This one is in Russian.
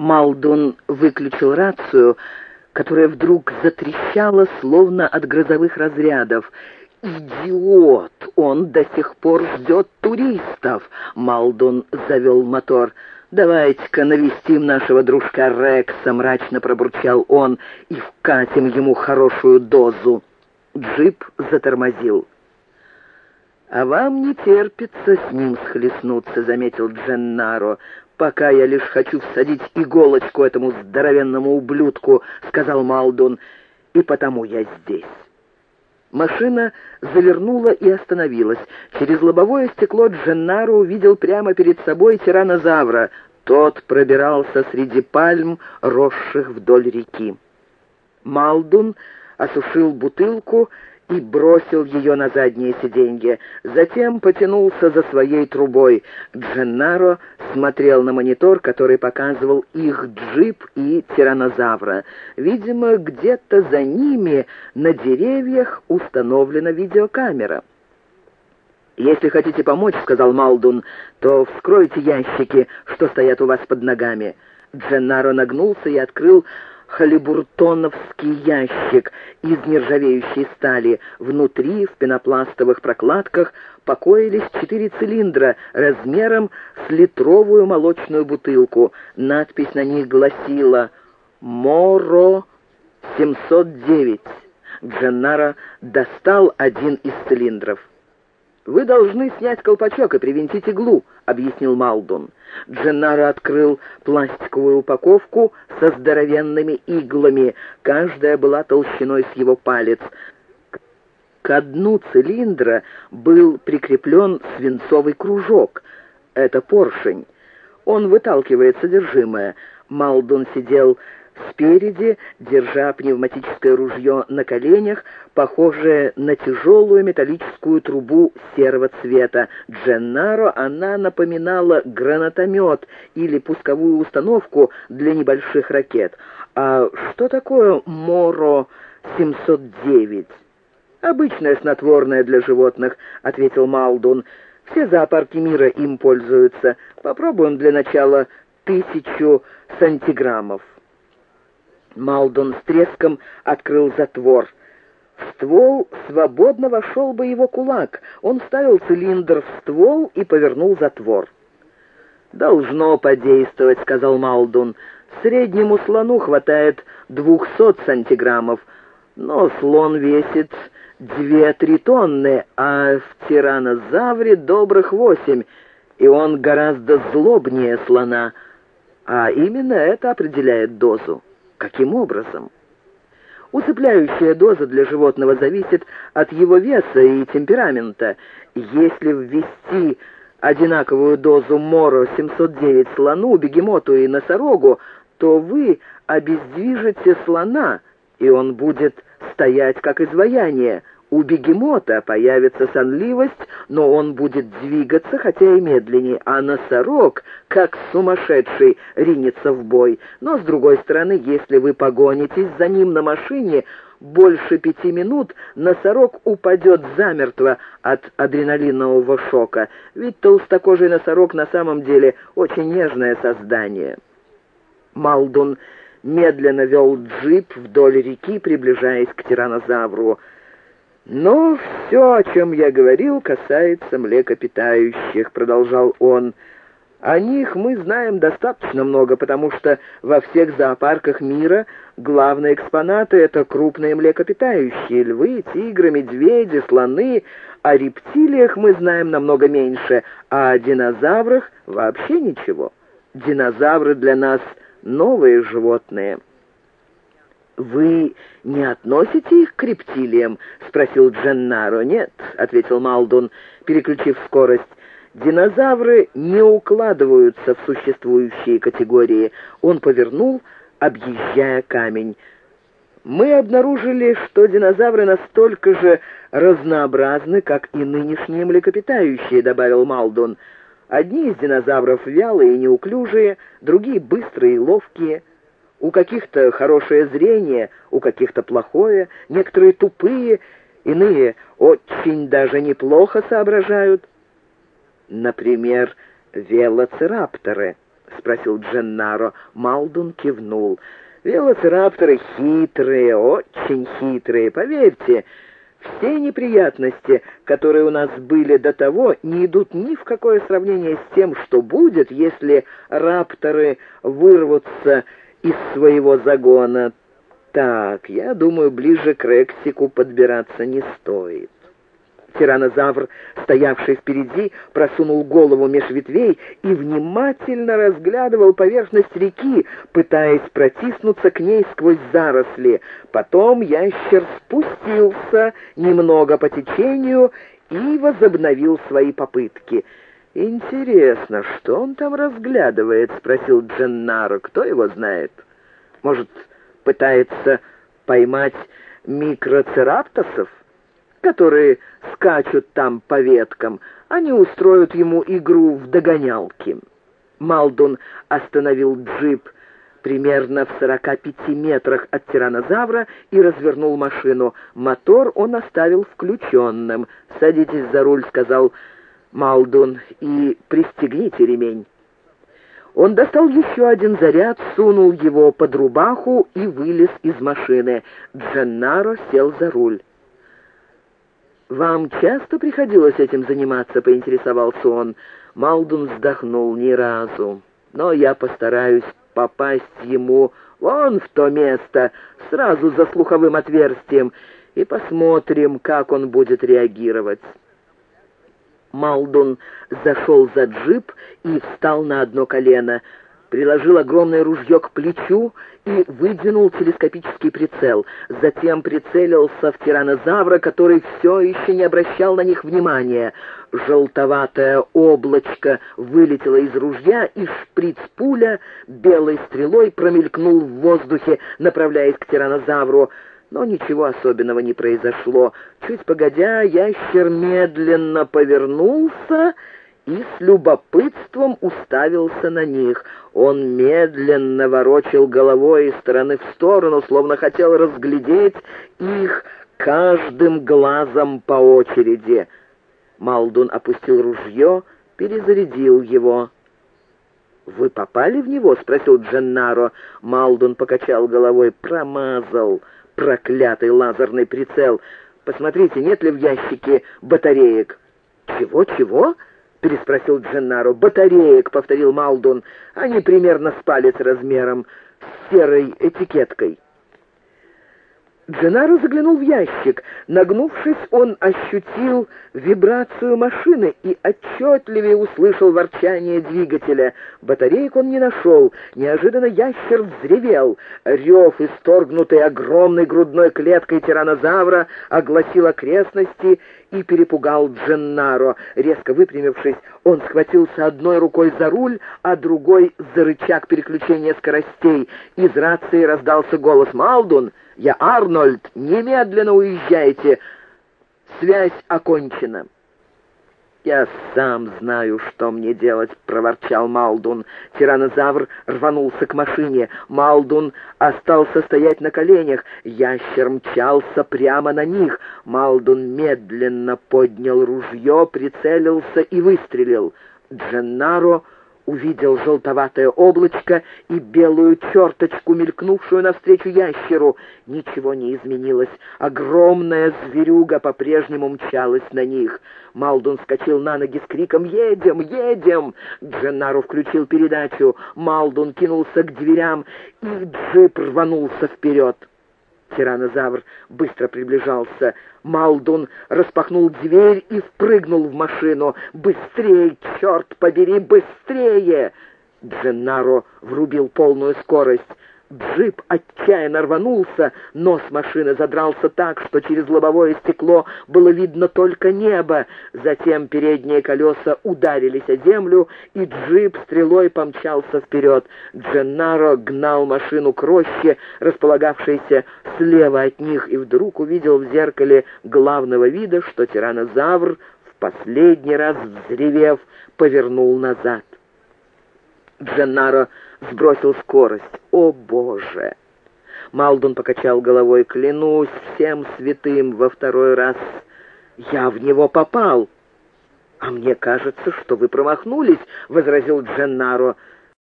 Малдун выключил рацию, которая вдруг затрещала, словно от грозовых разрядов. «Идиот! Он до сих пор ждет туристов!» Малдун завел мотор. «Давайте-ка навестим нашего дружка Рекса», — мрачно пробурчал он, — «и вкатим ему хорошую дозу». Джип затормозил. «А вам не терпится с ним схлестнуться», — заметил Дженнаро. «Пока я лишь хочу всадить иголочку этому здоровенному ублюдку», — сказал Малдун, — «и потому я здесь». Машина завернула и остановилась. Через лобовое стекло Дженнаро увидел прямо перед собой тиранозавра. Тот пробирался среди пальм, росших вдоль реки. Малдун осушил бутылку и бросил ее на заднее сиденье. Затем потянулся за своей трубой. Дженнаро смотрел на монитор, который показывал их джип и тиранозавра. Видимо, где-то за ними на деревьях установлена видеокамера. «Если хотите помочь, — сказал Малдун, — то вскройте ящики, что стоят у вас под ногами». Дженнаро нагнулся и открыл халибуртоновский ящик из нержавеющей стали. Внутри, в пенопластовых прокладках, покоились четыре цилиндра размером с литровую молочную бутылку. Надпись на них гласила «Моро 709». Дженнара достал один из цилиндров. «Вы должны снять колпачок и привинтить иглу», — объяснил Малдун. Дженнаро открыл пластиковую упаковку со здоровенными иглами. Каждая была толщиной с его палец. К дну цилиндра был прикреплен свинцовый кружок. Это поршень. Он выталкивает содержимое. Малдун сидел Спереди, держа пневматическое ружье на коленях, похожее на тяжелую металлическую трубу серого цвета. Дженнаро она напоминала гранатомет или пусковую установку для небольших ракет. А что такое Моро-709? «Обычное снотворное для животных», — ответил Малдун. «Все зоопарки мира им пользуются. Попробуем для начала тысячу сантиграммов». Малдон с треском открыл затвор. В ствол свободно вошел бы его кулак. Он вставил цилиндр в ствол и повернул затвор. «Должно подействовать», — сказал Малдун. «Среднему слону хватает двухсот сантиграммов, но слон весит две-три тонны, а в тиранозавре добрых восемь, и он гораздо злобнее слона, а именно это определяет дозу». Каким образом? Усыпляющая доза для животного зависит от его веса и темперамента. Если ввести одинаковую дозу Моро-709 слону, бегемоту и носорогу, то вы обездвижите слона, и он будет стоять как изваяние. У бегемота появится сонливость, но он будет двигаться, хотя и медленнее, а носорог, как сумасшедший, ринется в бой. Но, с другой стороны, если вы погонитесь за ним на машине, больше пяти минут носорог упадет замертво от адреналинового шока, ведь толстокожий носорог на самом деле очень нежное создание. Малдун медленно вел джип вдоль реки, приближаясь к тиранозавру. «Но все, о чем я говорил, касается млекопитающих», — продолжал он. «О них мы знаем достаточно много, потому что во всех зоопарках мира главные экспонаты — это крупные млекопитающие — львы, тигры, медведи, слоны. О рептилиях мы знаем намного меньше, а о динозаврах вообще ничего. Динозавры для нас — новые животные». «Вы не относите их к рептилиям?» — спросил Дженнаро. «Нет», — ответил Малдун, переключив скорость. «Динозавры не укладываются в существующие категории». Он повернул, объезжая камень. «Мы обнаружили, что динозавры настолько же разнообразны, как и нынешние млекопитающие», — добавил Малдун. «Одни из динозавров вялые и неуклюжие, другие быстрые и ловкие». У каких-то хорошее зрение, у каких-то плохое, некоторые тупые, иные очень даже неплохо соображают. Например, велоцирапторы, — спросил Дженнаро. Малдун кивнул. «Велоцирапторы хитрые, очень хитрые, поверьте». Все неприятности, которые у нас были до того, не идут ни в какое сравнение с тем, что будет, если рапторы вырвутся из своего загона. Так, я думаю, ближе к Рексику подбираться не стоит. Тиранозавр, стоявший впереди, просунул голову меж ветвей и внимательно разглядывал поверхность реки, пытаясь протиснуться к ней сквозь заросли. Потом ящер спустился немного по течению и возобновил свои попытки. «Интересно, что он там разглядывает?» — спросил Дженнаро. «Кто его знает? Может, пытается поймать микроцераптосов?» которые скачут там по веткам. Они устроят ему игру в догонялки. Малдун остановил джип примерно в 45 метрах от тиранозавра и развернул машину. Мотор он оставил включенным. «Садитесь за руль», — сказал Малдун, — «и пристегните ремень». Он достал еще один заряд, сунул его под рубаху и вылез из машины. Дженнаро сел за руль. «Вам часто приходилось этим заниматься?» — поинтересовался он. Малдун вздохнул ни разу. «Но я постараюсь попасть ему вон в то место, сразу за слуховым отверстием, и посмотрим, как он будет реагировать». Малдун зашел за джип и встал на одно колено приложил огромное ружье к плечу и выдвинул телескопический прицел. Затем прицелился в тиранозавра, который все еще не обращал на них внимания. Желтоватое облачко вылетело из ружья, и шприц-пуля белой стрелой промелькнул в воздухе, направляясь к тиранозавру. Но ничего особенного не произошло. Чуть погодя, ящер медленно повернулся и с любопытством уставился на них. Он медленно ворочил головой из стороны в сторону, словно хотел разглядеть их каждым глазом по очереди. Малдун опустил ружье, перезарядил его. «Вы попали в него?» — спросил Дженнаро. Малдун покачал головой. «Промазал, проклятый лазерный прицел. Посмотрите, нет ли в ящике батареек?» «Чего, чего?» — переспросил Дженнаро. «Батареек», — повторил Малдун. «Они примерно с палец размером, с серой этикеткой». Дженаро заглянул в ящик. Нагнувшись, он ощутил вибрацию машины и отчетливее услышал ворчание двигателя. Батареек он не нашел. Неожиданно ящер взревел. Рев, исторгнутый огромной грудной клеткой тиранозавра, огласил окрестности и перепугал Дженнаро. Резко выпрямившись, он схватился одной рукой за руль, а другой за рычаг переключения скоростей. Из рации раздался голос «Малдун!» «Я Арнольд! Немедленно уезжайте! Связь окончена!» «Я сам знаю, что мне делать», — проворчал Малдун. Тиранозавр рванулся к машине. Малдун остался стоять на коленях. Ящер мчался прямо на них. Малдун медленно поднял ружье, прицелился и выстрелил. Дженнаро увидел желтоватое облачко и белую черточку, мелькнувшую навстречу ящеру. Ничего не изменилось. Огромная зверюга по-прежнему мчалась на них. Малдун вскочил на ноги с криком «Едем! Едем!» Дженнару включил передачу. Малдун кинулся к дверям, и джип рванулся вперед. Тиранозавр быстро приближался. Малдун распахнул дверь и впрыгнул в машину. «Быстрей, черт побери, быстрее!» Дженнаро врубил полную скорость. Джип отчаянно рванулся, нос машины задрался так, что через лобовое стекло было видно только небо. Затем передние колеса ударились о землю, и джип стрелой помчался вперед. Дженнаро гнал машину к роще, располагавшейся слева от них, и вдруг увидел в зеркале главного вида, что тиранозавр, в последний раз взревев, повернул назад. Дженнаро сбросил скорость. «О, Боже!» Малдун покачал головой. «Клянусь всем святым во второй раз. Я в него попал». «А мне кажется, что вы промахнулись», — возразил Дженнаро.